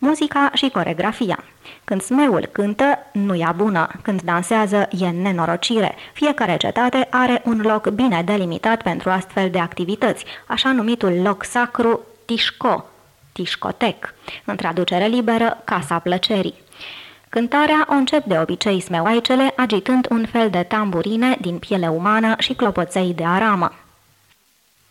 muzica și coregrafia. Când smeul cântă, nu e bună. Când dansează, e nenorocire. Fiecare cetate are un loc bine delimitat pentru astfel de activități, așa numitul loc sacru Tișco, Tișcotec, în traducere liberă, Casa Plăcerii. Cântarea o încep de obicei smeoaicele agitând un fel de tamburine din piele umană și clopoței de aramă.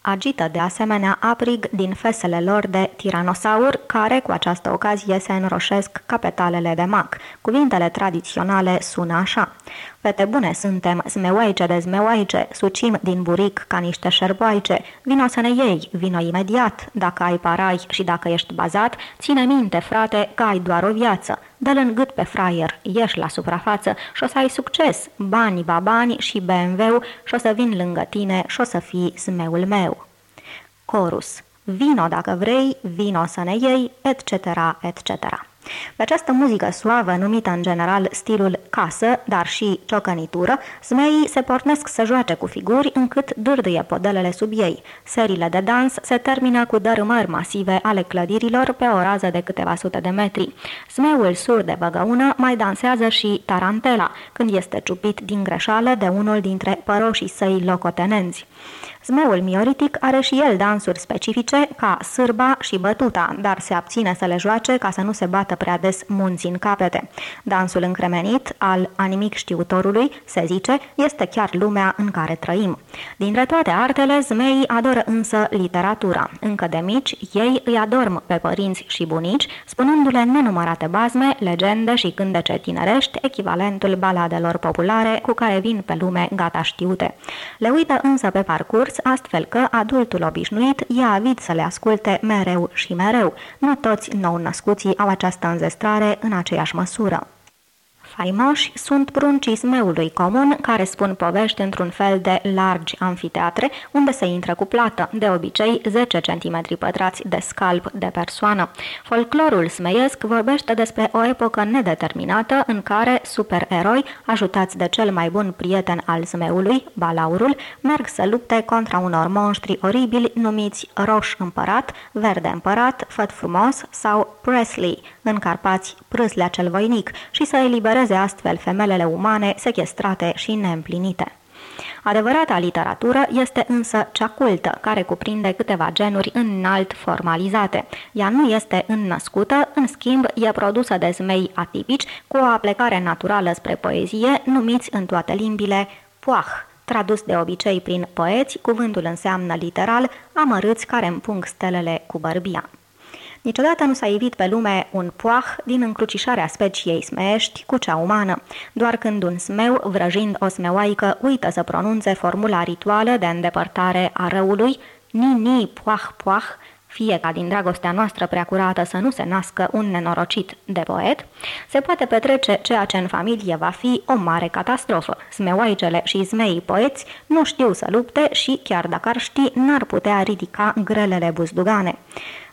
Agită de asemenea aprig din fesele lor de tiranosaur, care cu această ocazie se înroșesc ca petalele de mac. Cuvintele tradiționale sună așa. Fete bune suntem, zmeoaice de zmeoaice, sucim din buric ca niște șerboaice. Vino să ne iei, vino imediat, dacă ai parai și dacă ești bazat, ține minte, frate, că ai doar o viață. Dă-l în gât pe fraier, ieși la suprafață și o să ai succes, bani, babani și BMW și o să vin lângă tine și o să fii zmeul meu. Corus. Vino dacă vrei, vino să ne iei, etc., etc. Pe această muzică suavă, numită în general stilul casă, dar și ciocănitură, smeii se pornesc să joace cu figuri încât dârdâie podelele sub ei. Serile de dans se termină cu dărâmări masive ale clădirilor pe o rază de câteva sute de metri. Smeul sur de băgăună mai dansează și tarantela, când este ciupit din greșeală de unul dintre păroșii săi locotenenți. Zmeul mioritic are și el dansuri specifice, ca sârba și bătuta, dar se abține să le joace ca să nu se bată prea des munții în capete. Dansul încremenit al animic știutorului, se zice, este chiar lumea în care trăim. Dintre toate artele, zmeii adoră însă literatura. Încă de mici, ei îi adorm pe părinți și bunici, spunându-le nenumărate bazme, legende și cântece tinerești, echivalentul baladelor populare cu care vin pe lume gata știute. Le uită însă pe parcurs astfel că adultul obișnuit e avid să le asculte mereu și mereu. Nu toți nou-născuții au această înzestrare în aceeași măsură. Faimoși sunt pruncii smeului comun, care spun povești într-un fel de largi amfiteatre, unde se intră cu plată, de obicei 10 cm pătrați de scalp de persoană. Folclorul smeiesc vorbește despre o epocă nedeterminată în care supereroi, ajutați de cel mai bun prieten al smeului, balaurul, merg să lupte contra unor monștri oribili numiți Roș Împărat, Verde Împărat, Făt Frumos sau Presley, în Carpați Prâslea cel Voinic, și să elibereze salveze astfel femelele umane sechestrate și neîmplinite. Adevărata literatură este însă cea cultă, care cuprinde câteva genuri înalt formalizate. Ea nu este înnăscută, în schimb e produsă de zmei atipici cu o aplecare naturală spre poezie, numiți în toate limbile poah. Tradus de obicei prin poeți, cuvântul înseamnă literal amărâți care împung stelele cu bărbia. Niciodată nu s-a ivit pe lume un poah din încrucișarea speciei smești cu cea umană. Doar când un smeu, vrăjind o smeoaică, uită să pronunțe formula rituală de îndepărtare a răului, ni-ni, poah, poah, fie ca din dragostea noastră preacurată să nu se nască un nenorocit de poet, se poate petrece ceea ce în familie va fi o mare catastrofă. Smeoaicele și zmeii poeți nu știu să lupte și, chiar dacă ar ști, n-ar putea ridica grelele buzdugane.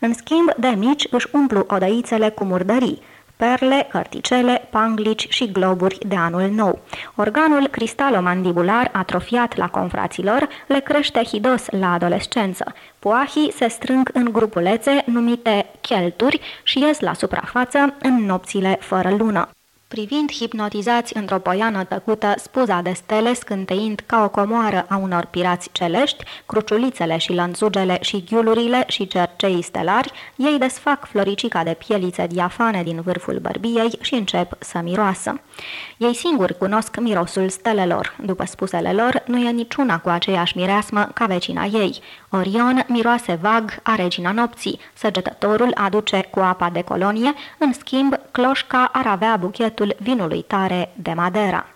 În schimb, de mici își umplu odăițele cu murdării, perle, cărticele, panglici și globuri de anul nou. Organul cristalomandibular atrofiat la confraților le crește hidos la adolescență. Poahii se strâng în grupulețe numite chelturi și ies la suprafață în nopțile fără lună. Privind hipnotizați într-o poiană tăcută spuza de stele scânteind ca o comoară a unor pirați celești, cruciulițele și lănțugele și ghiulurile și cercei stelari, ei desfac floricica de pielițe diafane din vârful bărbiei și încep să miroasă. Ei singuri cunosc mirosul stelelor. După spusele lor, nu e niciuna cu aceeași mireasmă ca vecina ei. Orion miroase vag a regina nopții, săgetătorul aduce cu apa de colonie, în schimb, cloșca ar avea buchetul vinului tare de Madera.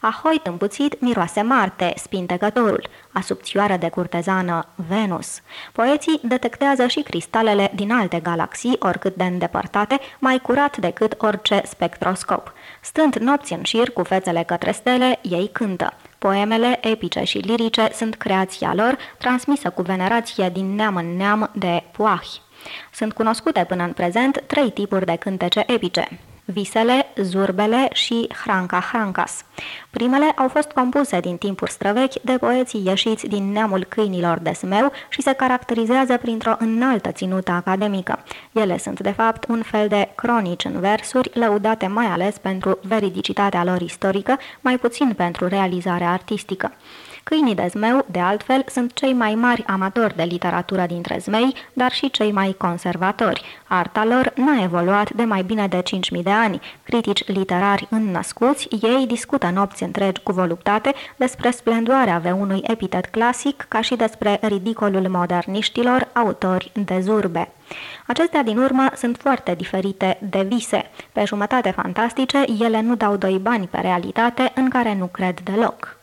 Ahoi împuțit miroase Marte, spintecătorul, a subțioară de curtezană Venus. Poeții detectează și cristalele din alte galaxii, oricât de îndepărtate, mai curat decât orice spectroscop. Stând nopți în șir cu fețele către stele, ei cântă. Poemele epice și lirice sunt creația lor, transmisă cu venerație din neam în neam de poahi. Sunt cunoscute până în prezent trei tipuri de cântece epice. Visele, zurbele și hranca hrancas. Primele au fost compuse din timpuri străvechi de poeții ieșiți din neamul câinilor de smeu și se caracterizează printr-o înaltă ținută academică. Ele sunt, de fapt, un fel de cronici în versuri, lăudate mai ales pentru veridicitatea lor istorică, mai puțin pentru realizarea artistică. Câinii de zmeu, de altfel, sunt cei mai mari amatori de literatură dintre zmei, dar și cei mai conservatori. Arta lor n-a evoluat de mai bine de 5.000 de ani. Critici literari înnăscuți, ei discută nopți întregi cu voluptate despre splendoarea unui epitet clasic, ca și despre ridicolul moderniștilor, autori de zurbe. Acestea din urmă sunt foarte diferite de vise. Pe jumătate fantastice, ele nu dau doi bani pe realitate în care nu cred deloc.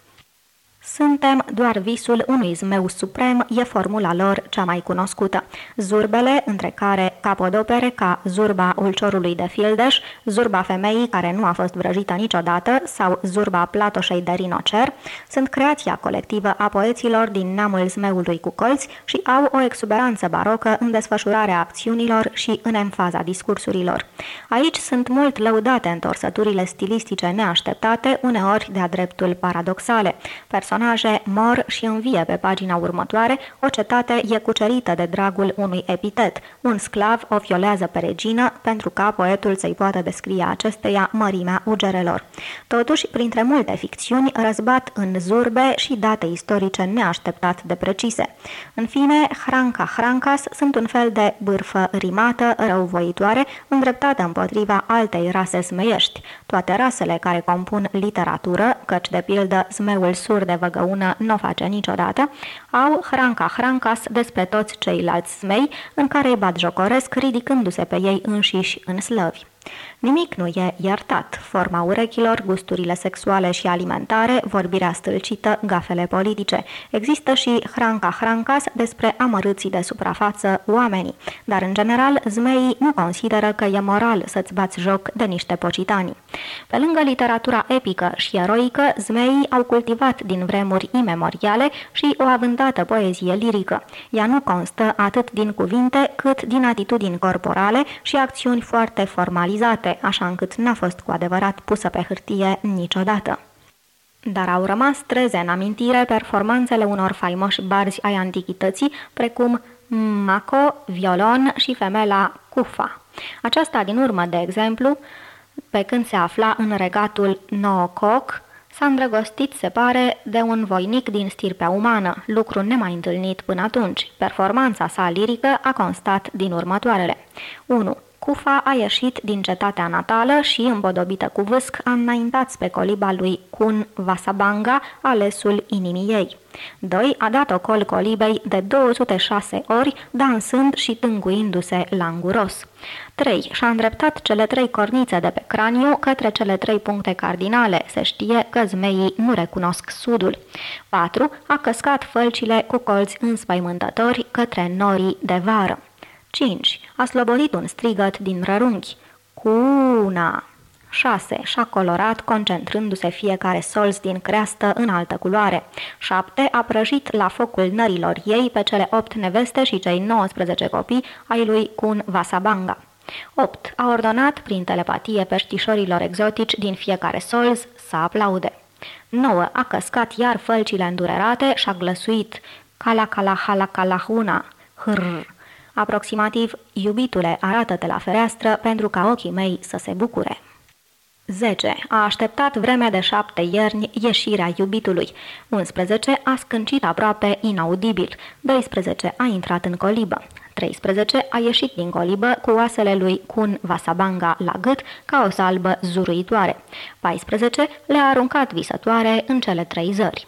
Suntem doar visul unui zmeu suprem, e formula lor cea mai cunoscută. Zurbele, între care capodopere ca zurba ulciorului de fildeș, zurba femeii care nu a fost vrăjită niciodată sau zurba platoșei de rinocer, sunt creația colectivă a poeților din neamul zmeului cu colți și au o exuberanță barocă în desfășurarea acțiunilor și în emfaza discursurilor. Aici sunt mult lăudate întorsăturile stilistice neașteptate, uneori de-a dreptul paradoxale. Perso- personaje mor și învie pe pagina următoare, o cetate e cucerită de dragul unui epitet. Un sclav o violează pe regină pentru ca poetul să-i poată descrie acesteia mărimea ugerelor. Totuși, printre multe ficțiuni, răzbat în zurbe și date istorice neașteptat de precise. În fine, Hranca Hrancas sunt un fel de bârfă rimată, răuvoitoare, îndreptată împotriva altei rase smeiești. Toate rasele care compun literatură, căci de pildă zmeul sur de văgăună nu o face niciodată, au hranca hrancas despre toți ceilalți smei în care îi bat jocoresc ridicându-se pe ei înșiși în slăvi. Nimic nu e iertat. Forma urechilor, gusturile sexuale și alimentare, vorbirea stâlcită, gafele politice. Există și hranca hrancas despre amărâții de suprafață oamenii, dar în general zmeii nu consideră că e moral să-ți bați joc de niște pocitani. Pe lângă literatura epică și eroică, zmeii au cultivat din vremuri imemoriale și o avântată poezie lirică. Ea nu constă atât din cuvinte cât din atitudini corporale și acțiuni foarte formalizate, așa încât n-a fost cu adevărat pusă pe hârtie niciodată. Dar au rămas treze în amintire performanțele unor faimoși barzi ai antichității, precum Maco, Violon și femela Cufa. Aceasta din urmă, de exemplu, pe când se afla în regatul Noococ, s-a îndrăgostit, se pare, de un voinic din stirpea umană, lucru nemai întâlnit până atunci. Performanța sa lirică a constat din următoarele. 1. Cufa a ieșit din cetatea natală și, împodobită cu vâsc, a înaintat pe coliba lui Kun Vasabanga, alesul inimii ei. 2. A dat ocol colibei de 206 ori, dansând și tânguindu-se languros. 3. Și-a îndreptat cele trei cornițe de pe craniu către cele trei puncte cardinale. Se știe că zmeii nu recunosc sudul. 4. A căscat fălcile cu colți înspăimântători către norii de vară. 5. A slobodit un strigăt din rărunchi. Cuna! 6. Și-a colorat, concentrându-se fiecare solz din creastă în altă culoare. 7. A prăjit la focul nărilor ei pe cele 8 neveste și cei 19 copii ai lui Kun Vasabanga. 8. A ordonat prin telepatie peștișorilor exotici din fiecare solz să aplaude. 9. A căscat iar fălcile îndurerate și a glăsuit Calacalahalacalahuna, hrr, Aproximativ, iubitule, arată-te la fereastră pentru ca ochii mei să se bucure. 10. A așteptat vremea de șapte ierni ieșirea iubitului. 11. A scâncit aproape inaudibil. 12. A intrat în colibă. 13. A ieșit din colibă cu oasele lui Kun Vasabanga la gât ca o salbă zuruitoare. 14. Le-a aruncat visătoare în cele trei zări.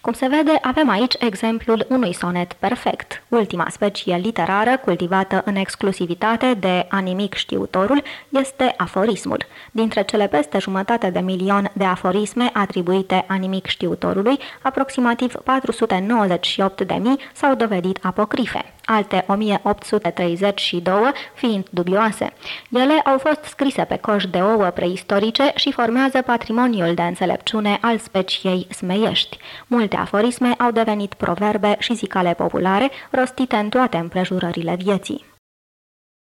Cum se vede, avem aici exemplul unui sonet perfect, ultima specie literară cultivată în exclusivitate de animic știutorul este aforismul. Dintre cele peste jumătate de milion de aforisme atribuite animic știutorului, aproximativ 498 de mii s-au dovedit apocrife alte 1832 fiind dubioase. Ele au fost scrise pe coș de ouă preistorice și formează patrimoniul de înțelepciune al speciei smeiești. Multe aforisme au devenit proverbe și zicale populare, rostite în toate împrejurările vieții.